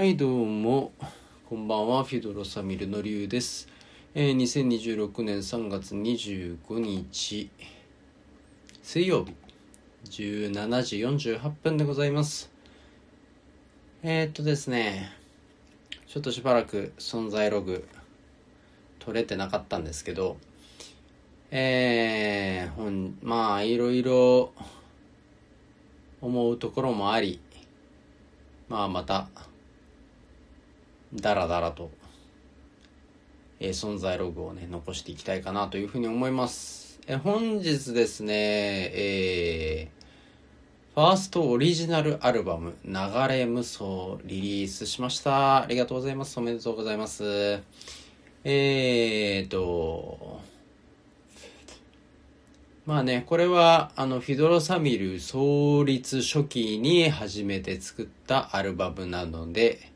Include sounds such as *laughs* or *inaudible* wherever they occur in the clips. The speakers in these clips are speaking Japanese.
はい、どうも。こんばんは、フィドロサミルのりゅうです。えー、2026年3月25日、水曜日、17時48分でございます。えー、っとですね、ちょっとしばらく存在ログ取れてなかったんですけど、えー、ほん、まあ、いろいろ思うところもあり、まあ、また、だらだらと、えー存在ログをね、残していきたいかなというふうに思います。えー本日ですね、えー、ファーストオリジナルアルバム、流れ無双リリースしました。ありがとうございます。おめでとうございます。えーと、まあね、これは、あの、フィドロサミル創立初期に初めて作ったアルバムなので、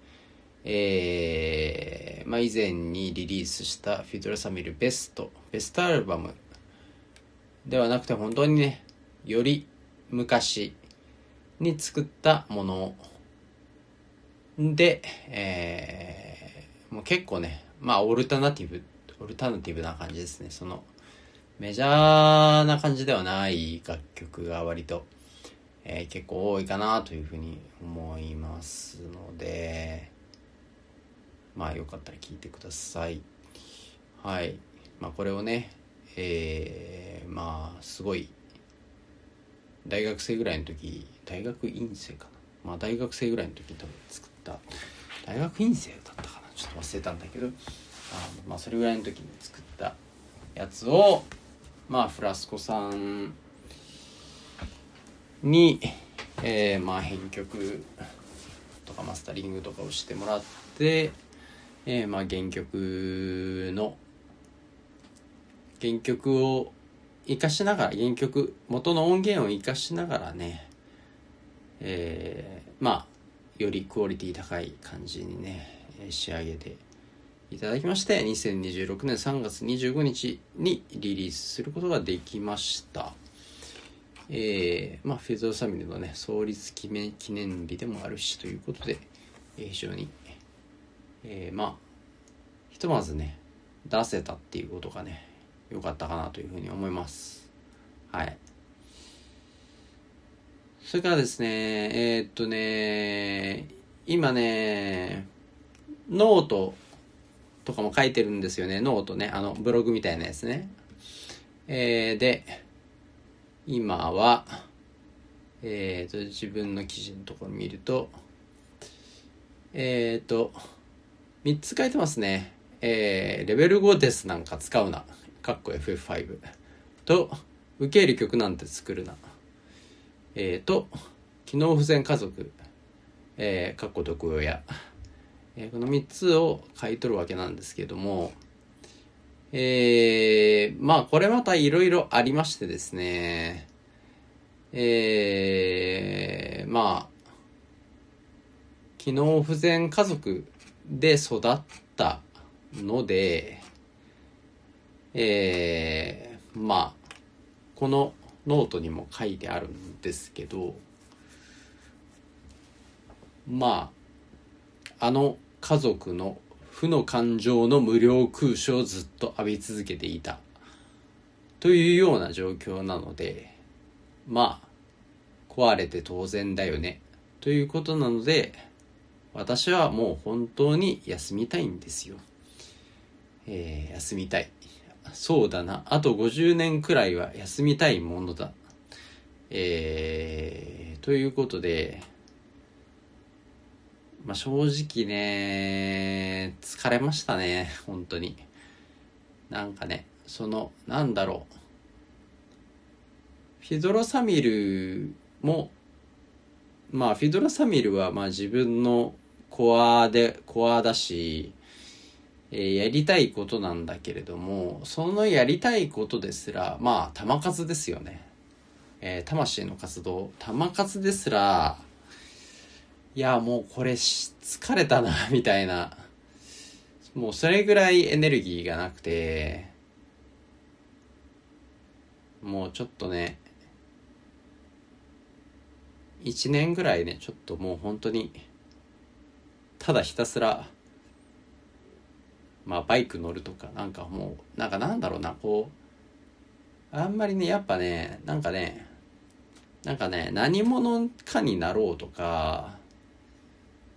えー、まあ以前にリリースしたフィドロサミルベスト、ベストアルバムではなくて本当にね、より昔に作ったもので、えー、もう結構ね、まあオルタナティブ、オルタナティブな感じですね。その、メジャーな感じではない楽曲が割と、えー結構多いかなというふうに思いますので、まあよかったら聞いてください。はい。まあこれをね、えー、まあすごい、大学生ぐらいの時、大学院生かな。まあ大学生ぐらいの時に多分作った、大学院生だったかな。ちょっと忘れたんだけど、あまあそれぐらいの時に作ったやつを、まあフラスコさんに、えー、まあ編曲とかマスタリングとかをしてもらって、えー、まあ原曲の原曲を活かしながら原曲元の音源を活かしながらねえー、まあよりクオリティ高い感じにね仕上げていただきまして2026年3月25日にリリースすることができました。えー、まあフェザーサミルのね創立記念記念日でもあるしということで、えー非常にえーまあひとまずね出せたっていうことがね良かったかなというふうに思います。はい。それからですねえーっとね今ねノートとかも書いてるんですよね。ノートねあのブログみたいなやつね。えーで今はえーと自分の記事のところ見るとえーと3つ書いてますね。えー、レベル5ですなんか使うな。かっこ FF5。と、受け入れ曲なんて作るな。えー、と、機能不全家族。えー、かっこ毒親。えー、この3つを書いとるわけなんですけども、えー、まあこれまたいろいろありましてですね、えー、まあ、機能不全家族で育ったので、えー、まあ、このノートにも書いてあるんですけど、まあ、あの家族の負の感情の無料空所をずっと浴び続けていたというような状況なので、まあ、壊れて当然だよねということなので、私はもう本当に休みたいんですよ。えー、休みたい。そうだな。あと50年くらいは休みたいものだ。えー、ということで、まあ、正直ね、疲れましたね。本当に。なんかね、その、なんだろう。フィドロサミルも、まあ、フィドロサミルは、まあ自分のコアで、コアだし、えーやりたいことなんだけれども、そのやりたいことですら、まあ、玉数ですよね。えー魂の活動、玉数ですら、いや、もうこれ疲れたな、*laughs* みたいな。もうそれぐらいエネルギーがなくて、もうちょっとね、一年ぐらいね、ちょっともう本当に、ただひたすらまあバイク乗るとかなんかもうなんかなんだろうなこうあんまりねやっぱねなんかねなんかね何者かになろうとか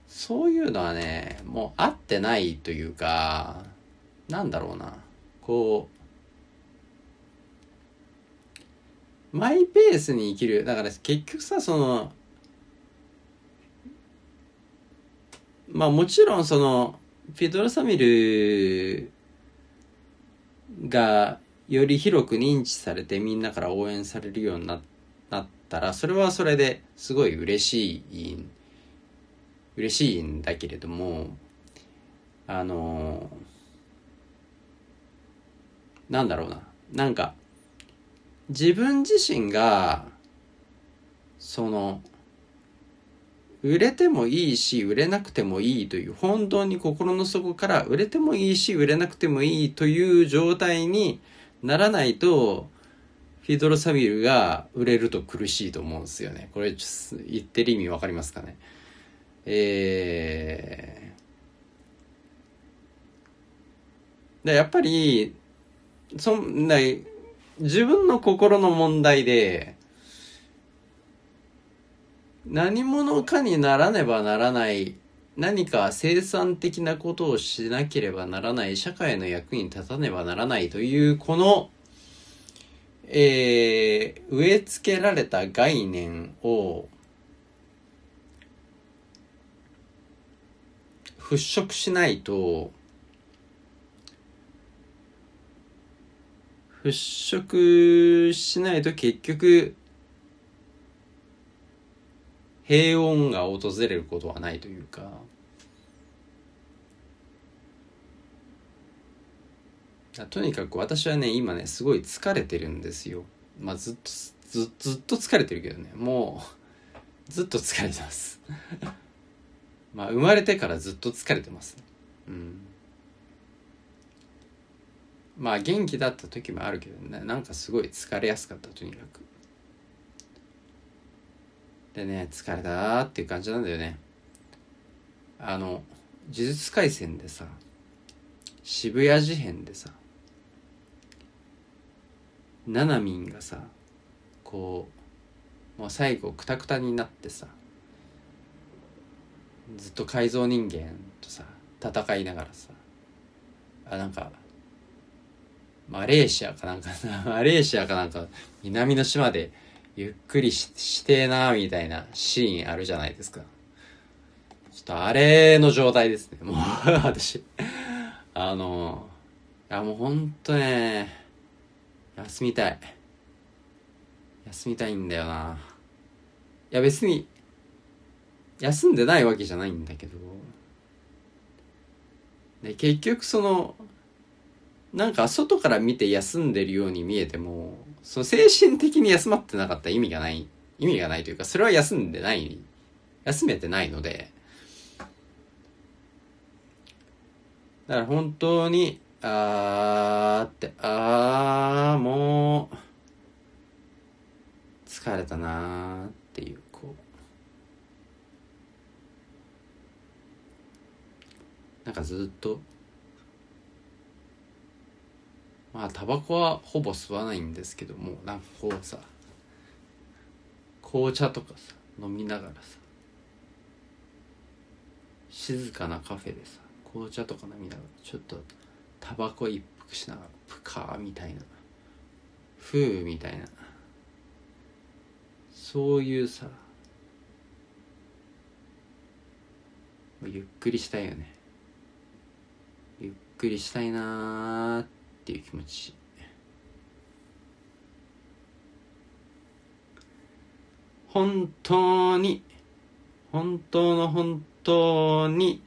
そういうのはねもう合ってないというかなんだろうなこうマイペースに生きるだから結局さそのまあもちろんそのフィドロサミルがより広く認知されてみんなから応援されるようになったらそれはそれですごい嬉しい嬉しいんだけれどもあのなんだろうな。なんか自分自身がその売れてもいいし売れなくてもいいという本当に心の底から売れてもいいし売れなくてもいいという状態にならないとフィードロサビルが売れると苦しいと思うんですよね。これ言ってる意味わかりますかね？えー、やっぱりそんな自分の心の問題で何者かにならねばならない何か生産的なことをしなければならない社会の役に立たねばならないというこの、えー、植え付けられた概念を払拭しないと払拭しないと結局平穏が訪れることはないというか。とにかく私はね今ねすごい疲れてるんですよ。まあずっとずずっと疲れてるけどね。もうずっと疲れてます。*laughs* まあ生まれてからずっと疲れてます、ね、うん。まあ元気だった時もあるけどねなんかすごい疲れやすかったとにかく。でね疲れたっていう感じなんだよね。あの「呪術廻戦」でさ渋谷事変でさななみんがさこうもう最後クタクタになってさずっと改造人間とさ戦いながらさあなんかマレーシアかなんかマレーシアかなんか南の島でゆっくりししてえなみたいなシーンあるじゃないですか。ちょっとあれの状態ですね。もう *laughs* 私。あの、いやもうほんとね、休みたい。休みたいんだよな。いや別に、休んでないわけじゃないんだけど、で結局その、なんか外から見て休んでるように見えても、その精神的に休まってなかったら意味がない、意味がないというか、それは休んでない、休めてないので、だから本当に、あーって、あー、もう、疲れたなーっていう、こう、なんかずっと、まあタバコはほぼ吸わないんですけどもなんかこうさ紅茶とかさ飲みながらさ静かなカフェでさ紅茶とか飲みながらちょっとタバコ一服しながらプカーみたいなふうみたいなそういうさゆっくりしたいよね。ゆっくりしたいなーってっていう気持ち。本当に本当の本当に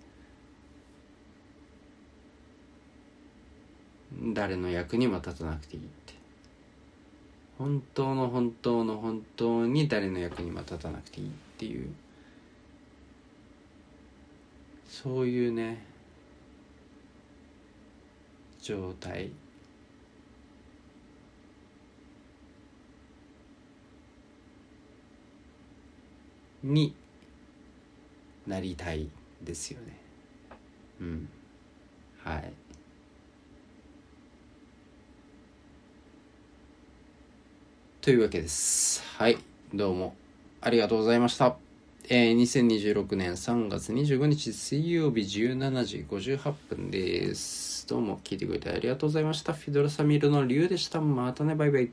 誰の役にも立たなくていいって。本当の本当の本当に誰の役にも立たなくていいっていう。そういうね状態。になりたいですよね。うん。はい。というわけです。はい。どうもありがとうございました。えー、2026年3月25日水曜日17時58分です。どうも聞いてくれてありがとうございました。フィドラサミルのリュウでした。またね。バイバイ。